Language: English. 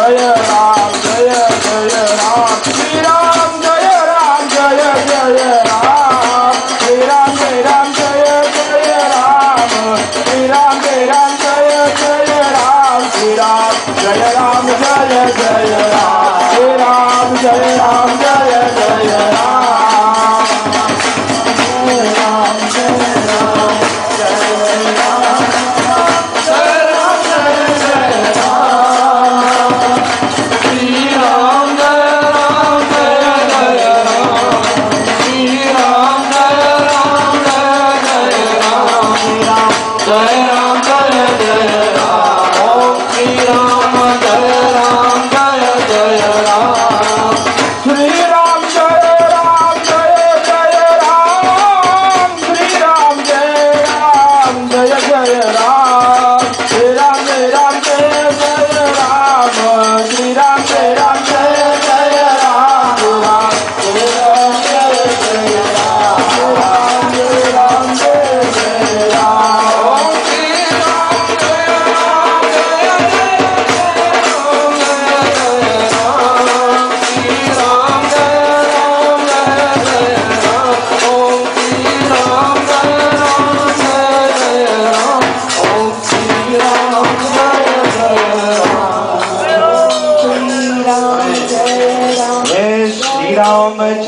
Jai Ram, Jai Ram, Jai Ram, Jai Ram, Jai, Jaya Ram. how much